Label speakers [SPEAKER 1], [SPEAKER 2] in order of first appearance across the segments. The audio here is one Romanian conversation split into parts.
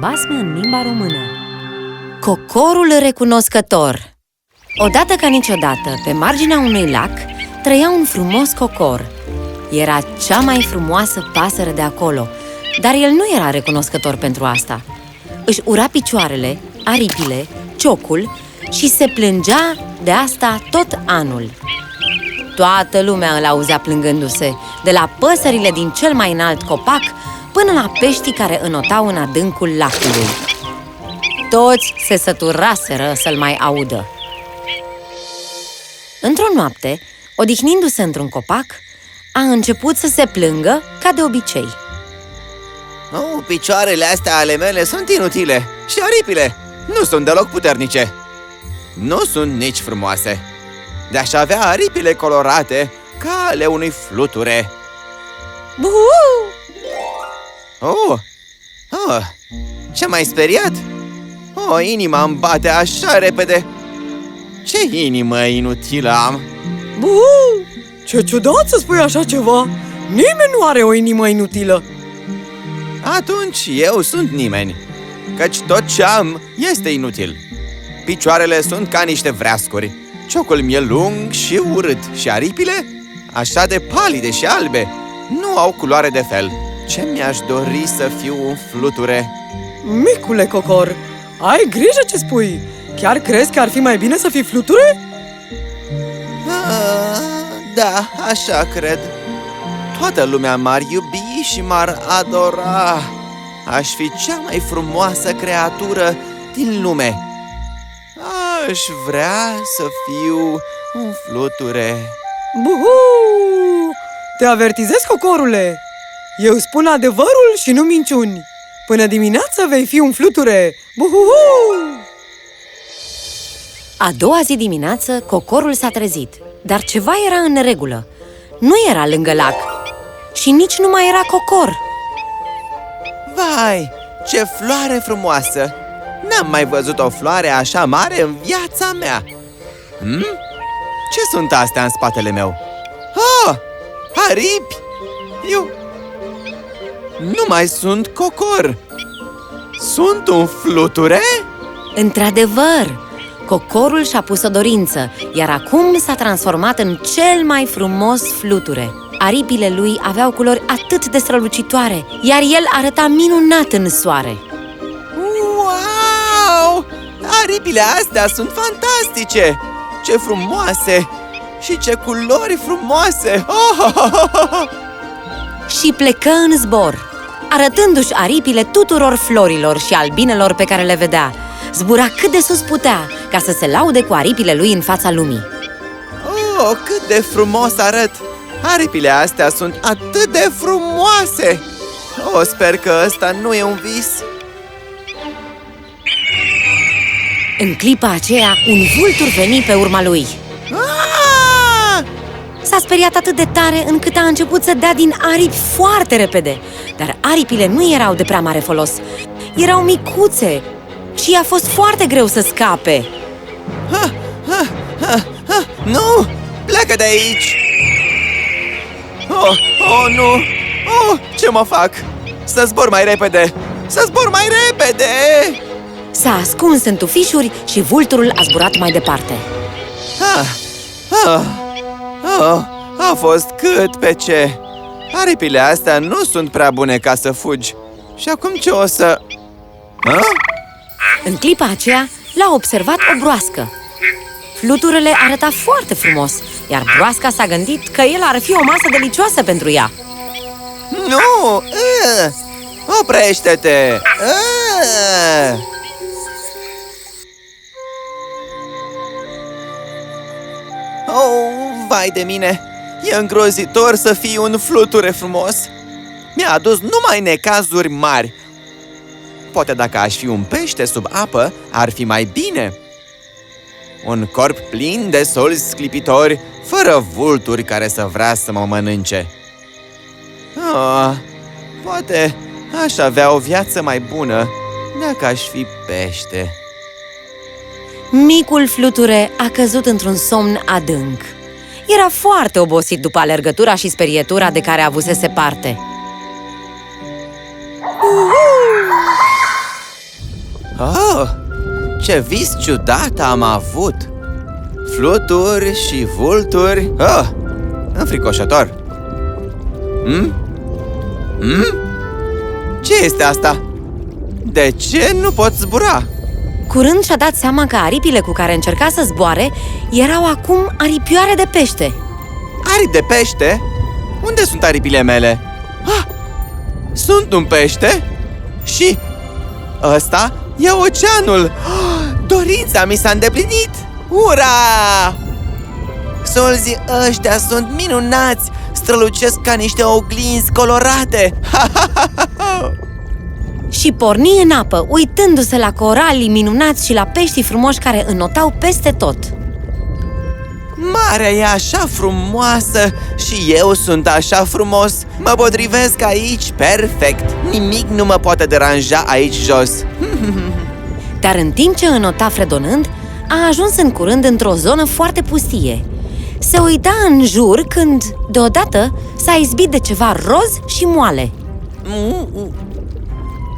[SPEAKER 1] Basme în limba română Cocorul recunoscător Odată ca niciodată, pe marginea unui lac, trăia un frumos cocor. Era cea mai frumoasă pasăre de acolo, dar el nu era recunoscător pentru asta. Își ura picioarele, aripile, ciocul și se plângea de asta tot anul. Toată lumea îl auzea plângându-se, de la păsările din cel mai înalt copac până la peștii care înotau în adâncul lacului. Toți se săturaseră să-l mai audă. Într-o noapte, odihnindu-se într-un copac, a început să se plângă ca de obicei.
[SPEAKER 2] Oh, picioarele astea ale mele sunt inutile și aripile nu sunt deloc puternice. Nu sunt nici frumoase. De-aș avea aripile colorate ca ale unui fluture.
[SPEAKER 1] Buhu!
[SPEAKER 2] Oh, oh, ce mai speriat? Oh, inima îmi bate așa repede. Ce inimă inutilă am!
[SPEAKER 3] Buhu! Ce ciudat să spui așa ceva! Nimeni nu are o inimă inutilă!
[SPEAKER 2] Atunci eu sunt nimeni, căci tot ce am este inutil. Picioarele sunt ca niște vreascuri, ciocul mi-e lung și urât și aripile, așa de palide și albe, nu au culoare de fel. Ce mi-aș dori să fiu un fluture!
[SPEAKER 3] Micule cocor, ai grijă ce spui! Chiar crezi că ar fi mai bine să fii fluture?
[SPEAKER 2] Ah, da, așa cred. Toată lumea m-ar iubi și m-ar adora. Aș fi cea mai frumoasă creatură din lume. Aș vrea să fiu un fluture.
[SPEAKER 3] Buhu! Te avertizez, cocorule! Eu spun adevărul și nu minciuni. Până dimineață vei fi un fluture. Buhu!
[SPEAKER 1] A doua zi dimineață, cocorul s-a trezit, dar ceva era în neregulă. Nu era lângă lac și nici nu mai era cocor.
[SPEAKER 2] Vai, ce floare frumoasă! N-am mai văzut o floare așa mare în viața mea! Hmm? Ce sunt astea în spatele meu? Ah! Aripi! Eu... Nu mai sunt cocor! Sunt un fluture?
[SPEAKER 1] Într-adevăr, cocorul și-a pus o dorință, iar acum s-a transformat în cel mai frumos fluture. Aripile lui aveau culori atât de strălucitoare, iar el arăta minunat în soare.
[SPEAKER 2] Wow! Aripile astea sunt fantastice! Ce frumoase! Și ce culori frumoase! Oh, oh, oh, oh, oh.
[SPEAKER 1] Și plecă în zbor, arătându-și aripile tuturor florilor și albinelor pe care le vedea. Zbura cât de sus putea, ca să se laude cu aripile lui în fața lumii.
[SPEAKER 2] Oh, cât de frumos arăt! Aripile astea sunt atât de frumoase! Oh, sper că ăsta nu e un vis!
[SPEAKER 1] În clipa aceea, un vultur veni pe urma lui.
[SPEAKER 2] Ah!
[SPEAKER 1] S-a speriat atât de tare încât a început să dea din aripi foarte repede. Dar aripile nu erau de prea mare folos. Erau micuțe și i-a fost foarte greu să scape.
[SPEAKER 2] Ha, ha, ha, ha. Nu! Pleacă de aici! Oh, oh, nu! Oh, ce mă fac? Să zbor mai repede! Să zbor mai repede!
[SPEAKER 1] S-a ascuns în tufișuri și vulturul a zburat mai departe.
[SPEAKER 2] Ah, ah, ah, a fost cât pe ce! Aripile astea nu sunt prea bune ca să fugi. Și acum ce o să... Ah?
[SPEAKER 1] În clipa aceea, l-a observat o broască. Fluturele arăta foarte frumos, iar broasca s-a gândit că el ar fi o masă delicioasă pentru ea.
[SPEAKER 2] Nu! Uh, Oprește-te! Uh! Oh, vai de mine! E îngrozitor să fii un fluture frumos! Mi-a adus numai necazuri mari. Poate dacă aș fi un pește sub apă, ar fi mai bine. Un corp plin de solzi sclipitori, fără vulturi care să vrea să mă mănânce. Oh, poate aș avea o viață mai bună dacă aș fi pește.
[SPEAKER 1] Micul fluture a căzut într-un somn adânc. Era foarte obosit după alergătura și sperietura de care avusese parte.
[SPEAKER 2] Oh, ce vis ciudat am avut! Fluturi și vulturi... Oh, înfricoșător! Hmm? Hmm? Ce este asta? De ce nu pot zbura?
[SPEAKER 1] Curând și-a dat seama că aripile cu care încerca să zboare erau acum aripioare de pește.
[SPEAKER 2] Aripi de pește? Unde sunt aripile mele? Ah, sunt un pește? Și ăsta e oceanul! Ah, dorința mi s-a îndeplinit! Ura! Solzii ăștia sunt minunați! Strălucesc ca niște oglinzi colorate!
[SPEAKER 1] Și porni în apă, uitându-se la coralii minunați și la peștii frumoși care înotau peste tot.
[SPEAKER 2] Marea e așa frumoasă și eu sunt așa frumos Mă potrivesc aici perfect Nimic nu mă poate deranja aici jos
[SPEAKER 1] Dar în timp ce înota fredonând, a ajuns în curând într-o zonă foarte pustie. Se uita în jur când, deodată, s-a izbit de ceva roz și moale.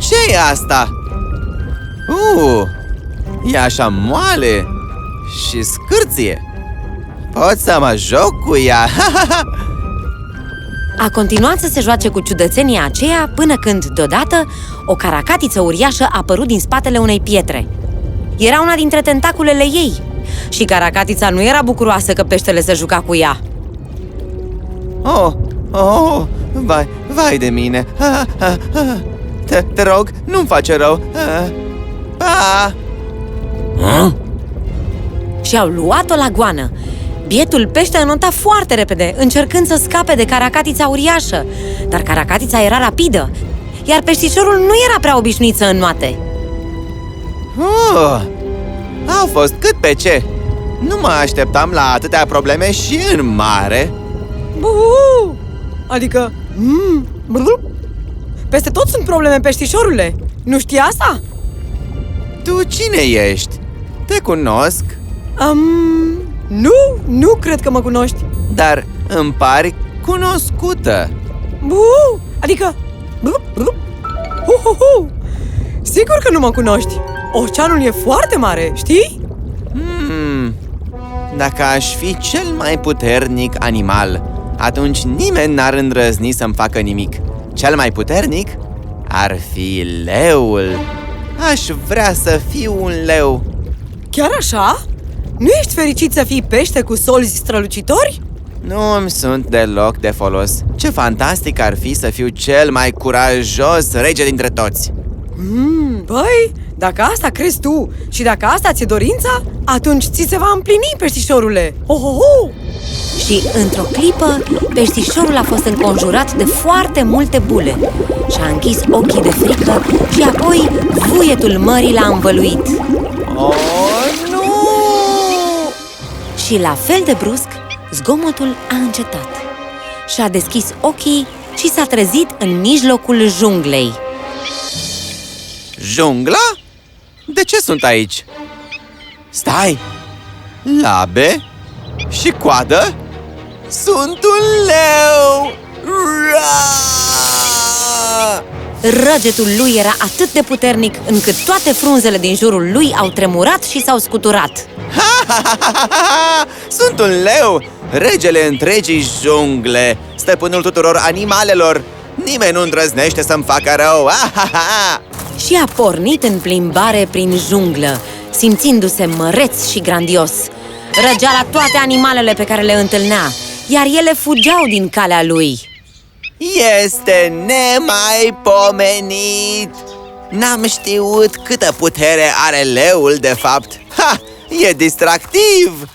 [SPEAKER 2] Ce e asta? Uh, e așa moale și scârție Pot să mă joc cu ea
[SPEAKER 1] A continuat să se joace cu ciudățenia aceea până când, deodată, o caracatiță uriașă a apărut din spatele unei pietre. Era una dintre tentaculele ei și caracatița nu era bucuroasă că peștele se juca cu ea.
[SPEAKER 2] Oh, oh, vai, vai de mine ah, ah, ah. Te, te rog, nu-mi face rău ah, ah.
[SPEAKER 4] Hă?
[SPEAKER 1] Și au luat-o la goană. Bietul pește înota foarte repede, încercând să scape de caracatița uriașă. Dar caracatița era rapidă, iar peștișorul nu era prea obișnuit să înnoate.
[SPEAKER 2] Oh, au fost cât pe ce Nu mă așteptam la atâtea probleme și în mare
[SPEAKER 3] Buhu! Adică... Mm, brr, peste tot sunt probleme, peștișorule! Nu știi asta?
[SPEAKER 2] Tu cine ești? Te cunosc,
[SPEAKER 3] Um, nu, nu cred că mă cunoști.
[SPEAKER 2] dar îmi pari cunoscută
[SPEAKER 3] Buhu! Adică... Brr, brr, hu, hu, hu. Sigur că nu mă cunoști. Oceanul e foarte mare, știi?
[SPEAKER 2] Hmm, Dacă aș fi cel mai puternic animal Atunci nimeni n-ar îndrăzni să-mi facă nimic Cel mai puternic? Ar fi leul. Aș vrea să fiu un leu.
[SPEAKER 3] Chiar așa? Nu ești fericit să fii pește cu solzi strălucitori?
[SPEAKER 2] Nu îmi sunt deloc de folos. Ce fantastic ar fi să fiu cel mai curajos rege dintre toți
[SPEAKER 3] Mm, băi, dacă asta crezi tu și dacă asta ți-e dorința, atunci ți se va împlini, peștișorule! Ho, ho, ho!
[SPEAKER 1] Și, într-o clipă, peștișorul a fost înconjurat de foarte multe bule Și-a închis ochii de frică și apoi vuietul mării l-a învăluit
[SPEAKER 2] Oh, nu!
[SPEAKER 1] Și la fel de brusc, zgomotul a încetat Și-a deschis ochii și s-a trezit în mijlocul junglei
[SPEAKER 2] Jungla? De ce sunt aici? Stai! Labe? Și coadă? Sunt un leu! Ura!
[SPEAKER 1] Răgetul lui era atât de puternic încât toate frunzele din jurul lui au tremurat și s-au scuturat
[SPEAKER 2] Sunt un leu! Regele întregii jungle, stăpânul tuturor animalelor Nimeni nu îndrăznește să-mi facă rău Ah-ha-ha!
[SPEAKER 1] Și a pornit în plimbare prin junglă, simțindu-se măreț și grandios Răgea la toate animalele pe care le întâlnea, iar ele fugeau din calea lui
[SPEAKER 2] Este nemaipomenit! N-am știut câtă putere are leul, de fapt Ha! E distractiv!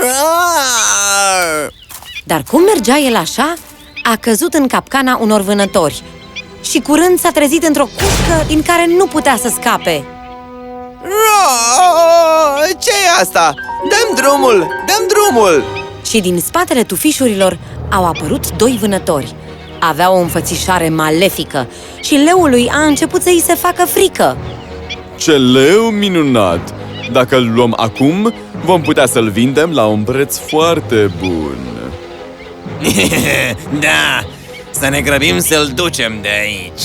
[SPEAKER 2] Rar!
[SPEAKER 1] Dar cum mergea el așa, a căzut în capcana unor vânători Și curând s-a trezit într-o cușcă din care nu putea să scape
[SPEAKER 2] Rar! ce e asta? Dăm drumul! Dăm drumul!
[SPEAKER 1] Și din spatele tufișurilor au apărut doi vânători Aveau o înfățișare malefică și leului a început să-i se facă frică
[SPEAKER 4] Ce leu minunat! Dacă îl luăm acum, vom putea să-l vindem la un preț foarte bun.
[SPEAKER 2] da, să ne grăbim să-l ducem de aici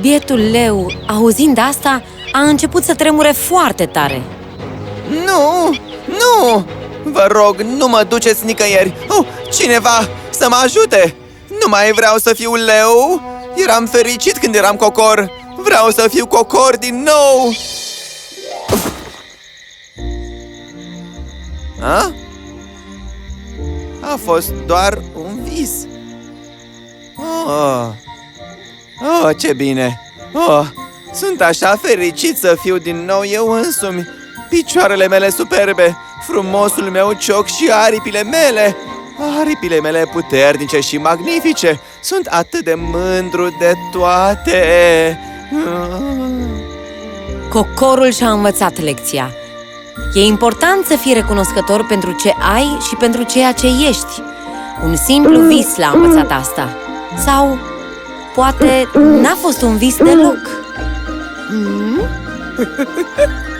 [SPEAKER 1] Bietul leu, auzind asta, a început să tremure foarte tare.
[SPEAKER 2] Nu! Nu! Vă rog, nu mă duceți nicăieri! Oh, cineva să mă ajute! Nu mai vreau să fiu leu! Eram fericit când eram cocor! Vreau să fiu cocor din nou! A? A fost doar un vis. Oh, oh ce bine! Oh, sunt așa fericit să fiu din nou eu însumi! Picioarele mele superbe, frumosul meu cioc și aripile mele! Aripile mele puternice și magnifice! Sunt atât de mândru de toate!
[SPEAKER 1] Cocorul și-a învățat lecția. E important să fii recunoscător pentru ce ai și pentru ceea ce ești. Un simplu vis l-a învățat asta. Sau poate n-a fost un vis deloc.